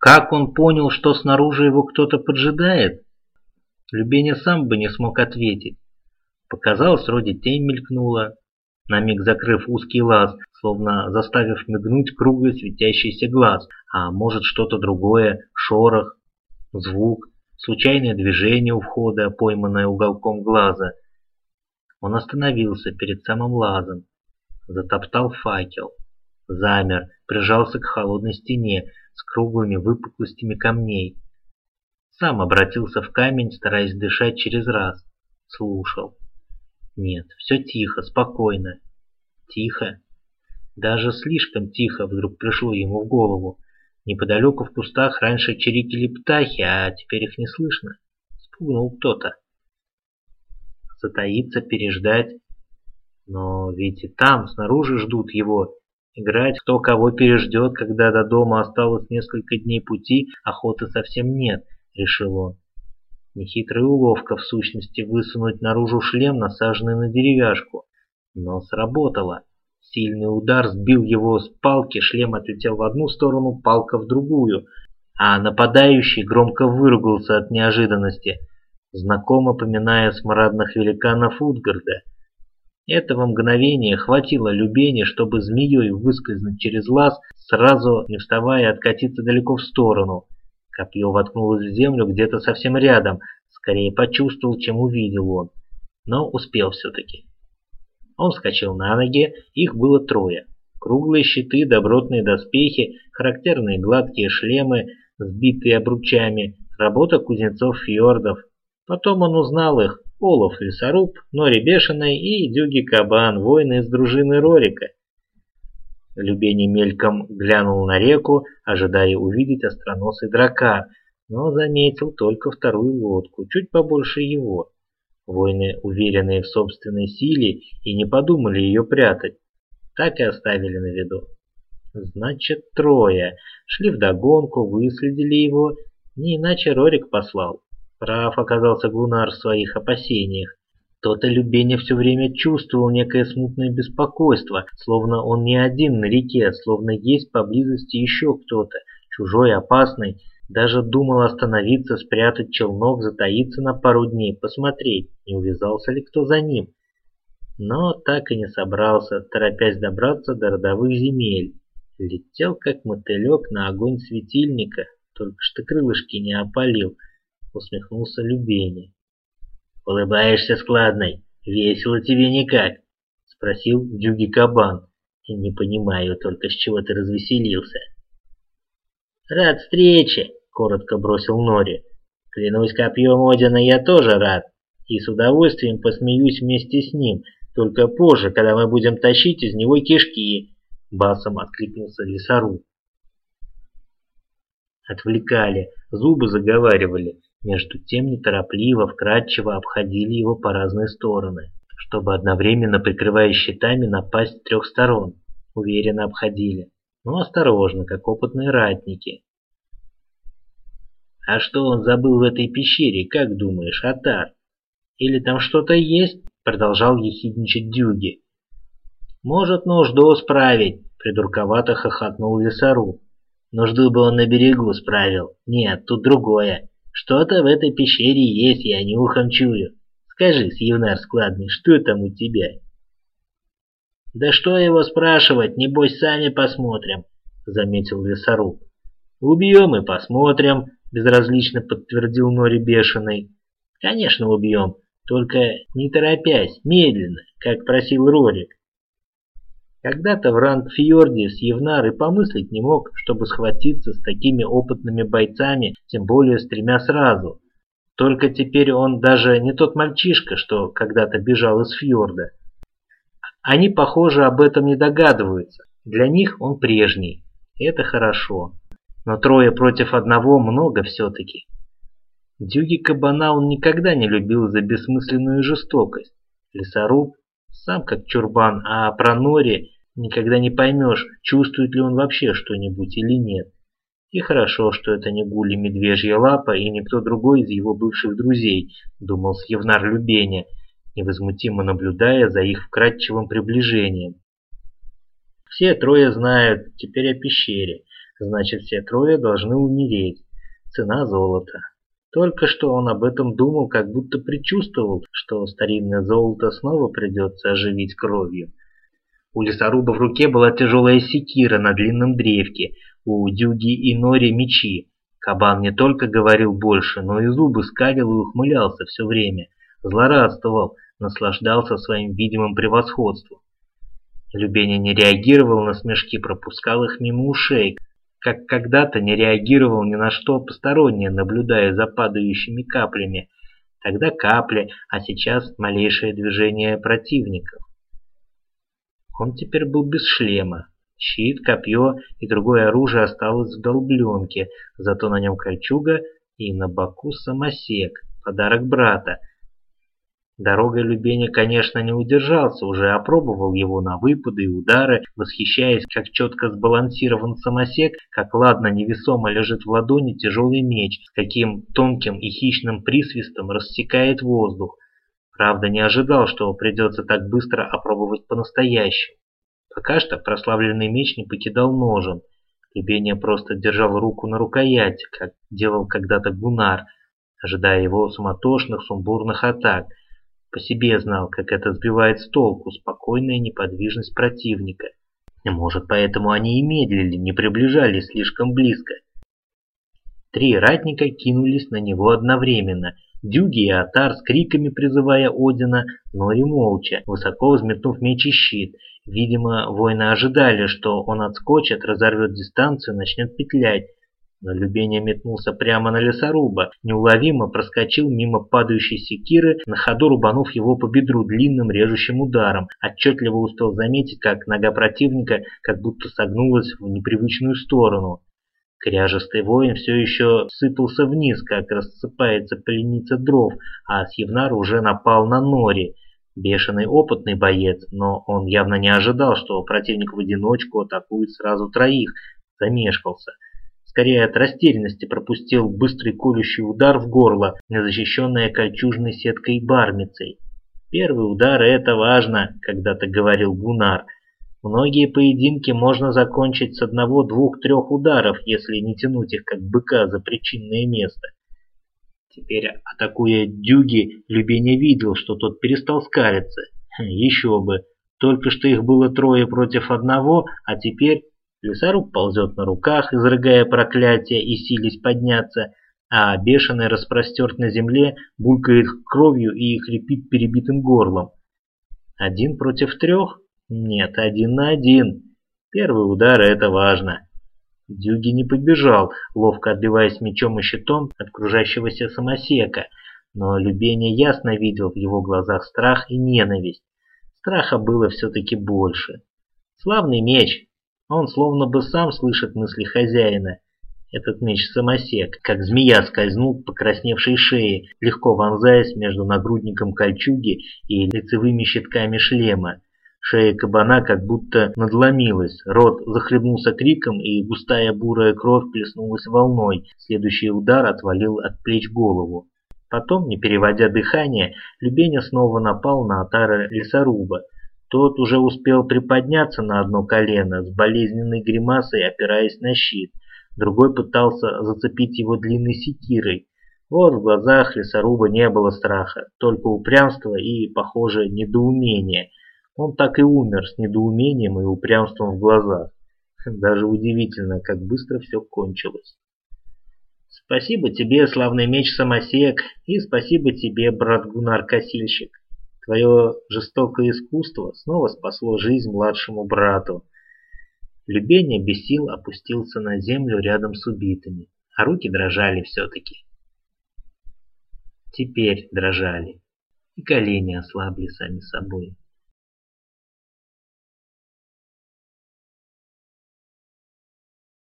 Как он понял, что снаружи его кто-то поджидает? Любеня сам бы не смог ответить. Показалось, вроде тень мелькнула, на миг закрыв узкий лаз, словно заставив мигнуть круглый светящийся глаз, а может что-то другое, шорох, звук, случайное движение у входа, пойманное уголком глаза. Он остановился перед самым лазом, затоптал факел, замер, прижался к холодной стене с круглыми выпуклостями камней. Сам обратился в камень, стараясь дышать через раз, слушал. Нет, все тихо, спокойно. Тихо. Даже слишком тихо вдруг пришло ему в голову. Неподалеку в кустах раньше чирикали птахи, а теперь их не слышно. Спугнул кто-то. Затаиться, переждать. Но ведь и там, снаружи ждут его. Играть кто кого переждет, когда до дома осталось несколько дней пути, охоты совсем нет, решил он. Нехитрая уловка, в сущности, высунуть наружу шлем, насаженный на деревяшку. Но сработало. Сильный удар сбил его с палки, шлем отлетел в одну сторону, палка в другую, а нападающий громко выругался от неожиданности, знакомо поминая смрадных великанов Утгарда. Этого мгновения хватило Любени, чтобы змеей выскользнуть через лаз, сразу не вставая откатиться далеко в сторону. Копье воткнулось в землю где-то совсем рядом, скорее почувствовал, чем увидел он, но успел все-таки. Он вскочил на ноги, их было трое. Круглые щиты, добротные доспехи, характерные гладкие шлемы, сбитые обручами, работа кузнецов-фьордов. Потом он узнал их, Олаф Лесоруб, Нори Бешеный и Дюги Кабан, воины из дружины Рорика. Любени мельком глянул на реку, ожидая увидеть остроносый дракар, но заметил только вторую лодку, чуть побольше его. Воины, уверенные в собственной силе, и не подумали ее прятать. Так и оставили на виду. Значит, трое. Шли вдогонку, выследили его. Не иначе Рорик послал. Прав оказался Гунар в своих опасениях. То-то Любеня все время чувствовал некое смутное беспокойство, словно он не один на реке, словно есть поблизости еще кто-то, чужой, опасный, даже думал остановиться, спрятать челнок, затаиться на пару дней, посмотреть, не увязался ли кто за ним. Но так и не собрался, торопясь добраться до родовых земель. Летел, как мотылек, на огонь светильника, только что крылышки не опалил, усмехнулся Любени. «Улыбаешься складной, весело тебе никак», — спросил Дюги Кабан. «Не понимаю только, с чего ты развеселился». «Рад встрече!» коротко бросил Нори. Клянусь копьем Одина, я тоже рад. И с удовольствием посмеюсь вместе с ним, только позже, когда мы будем тащить из него кишки. Басом откликнулся лесоруб. Отвлекали, зубы заговаривали, между тем неторопливо, вкрадчиво обходили его по разные стороны, чтобы одновременно прикрывая щитами напасть с трех сторон. Уверенно обходили, но осторожно, как опытные ратники. А что он забыл в этой пещере, как думаешь, Атар? Или там что-то есть? Продолжал ехидничать Дюги. Может, нужду справить, придурковато хохотнул лесоруб. Нужду бы он на берегу справил. Нет, тут другое. Что-то в этой пещере есть, я нюхом чую. Скажи, Сьевнар складный, что там у тебя? Да что его спрашивать, небось сами посмотрим, заметил лесоруб. Убьем и посмотрим, безразлично подтвердил Нори Бешеный. Конечно, убьем, только не торопясь, медленно, как просил Рорик. Когда-то в Рангфьорде Сьевнар и помыслить не мог, чтобы схватиться с такими опытными бойцами, тем более с тремя сразу. Только теперь он даже не тот мальчишка, что когда-то бежал из фьорда. Они, похоже, об этом не догадываются. Для них он прежний. Это хорошо. Но трое против одного много все-таки. Дюги Кабана он никогда не любил за бессмысленную жестокость. Лесоруб сам как чурбан, а про Нори никогда не поймешь, чувствует ли он вообще что-нибудь или нет. И хорошо, что это не Гули Медвежья Лапа и никто другой из его бывших друзей, думал Сьевнар Любеня, невозмутимо наблюдая за их вкрадчивым приближением. Все трое знают теперь о пещере, Значит, все трое должны умереть. Цена золота. Только что он об этом думал, как будто предчувствовал, что старинное золото снова придется оживить кровью. У лесоруба в руке была тяжелая секира на длинном древке, у Дюги и Нори мечи. Кабан не только говорил больше, но и зубы скалил и ухмылялся все время, злорадствовал, наслаждался своим видимым превосходством. Любеня не реагировал на смешки, пропускал их мимо ушей, как когда-то не реагировал ни на что постороннее, наблюдая за падающими каплями. Тогда капли, а сейчас малейшее движение противников. Он теперь был без шлема. Щит, копье и другое оружие осталось в долбленке, зато на нем кольчуга и на боку самосек, подарок брата, Дорогой Любеня, конечно, не удержался, уже опробовал его на выпады и удары, восхищаясь, как четко сбалансирован самосек, как ладно невесомо лежит в ладони тяжелый меч, каким тонким и хищным присвистом рассекает воздух. Правда, не ожидал, что придется так быстро опробовать по-настоящему. Пока что прославленный меч не покидал ножен. Любения просто держал руку на рукояти, как делал когда-то Гунар, ожидая его суматошных, сумбурных атак – по себе знал, как это сбивает с толку спокойная неподвижность противника. Может, поэтому они и медлили, не приближались слишком близко. Три ратника кинулись на него одновременно. Дюги и Атар с криками призывая Одина, Нори молча, высоко взметнув меч и щит. Видимо, воины ожидали, что он отскочит, разорвет дистанцию, начнет петлять, но Любеня метнулся прямо на лесоруба, неуловимо проскочил мимо падающей секиры, на ходу рубанув его по бедру длинным режущим ударом. Отчетливо успел заметить, как нога противника как будто согнулась в непривычную сторону. Кряжестый воин все еще сыпался вниз, как рассыпается поленица дров, а Сьевнар уже напал на Нори. Бешеный опытный боец, но он явно не ожидал, что противник в одиночку атакует сразу троих, замешкался скорее от растерянности пропустил быстрый колющий удар в горло, незащищенное кольчужной сеткой бармицей. «Первый удар — это важно», — когда-то говорил Гунар. «Многие поединки можно закончить с одного, двух, трех ударов, если не тянуть их как быка за причинное место». Теперь, атакуя Дюги, Любеня видел, что тот перестал скалиться. Хм, еще бы, только что их было трое против одного, а теперь Лесоруб ползет на руках, изрыгая проклятия и силясь подняться, а бешеный распростерт на земле, булькает кровью и хрипит перебитым горлом. Один против трех? Нет, один на один. Первый удар — это важно. Дюги не побежал, ловко отбиваясь мечом и щитом от кружащегося самосека, но Любеня ясно видел в его глазах страх и ненависть. Страха было все-таки больше. Славный меч, он словно бы сам слышит мысли хозяина. Этот меч-самосек, как змея скользнул по покрасневшей шее, легко вонзаясь между нагрудником кольчуги и лицевыми щитками шлема. Шея кабана как будто надломилась, рот захлебнулся криком, и густая бурая кровь плеснулась волной. Следующий удар отвалил от плеч голову. Потом, не переводя дыхание, Любеня снова напал на отара лесоруба, тот уже успел приподняться на одно колено, с болезненной гримасой опираясь на щит. Другой пытался зацепить его длинной секирой. Вот в глазах лесоруба не было страха, только упрямство и, похоже, недоумение. Он так и умер с недоумением и упрямством в глазах. Даже удивительно, как быстро все кончилось. Спасибо тебе, славный меч Самосек, и спасибо тебе, брат Гунар-косильщик. Твое жестокое искусство снова спасло жизнь младшему брату. Любение без сил опустился на землю рядом с убитыми, а руки дрожали все-таки. Теперь дрожали, и колени ослабли сами собой.